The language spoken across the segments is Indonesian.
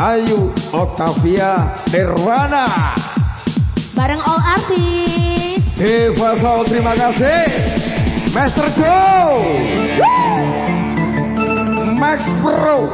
Ayu Octavia Nirwana Bareng all artis. Eva Sol terima kasih. Master Joe. Max Pro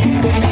Thank you.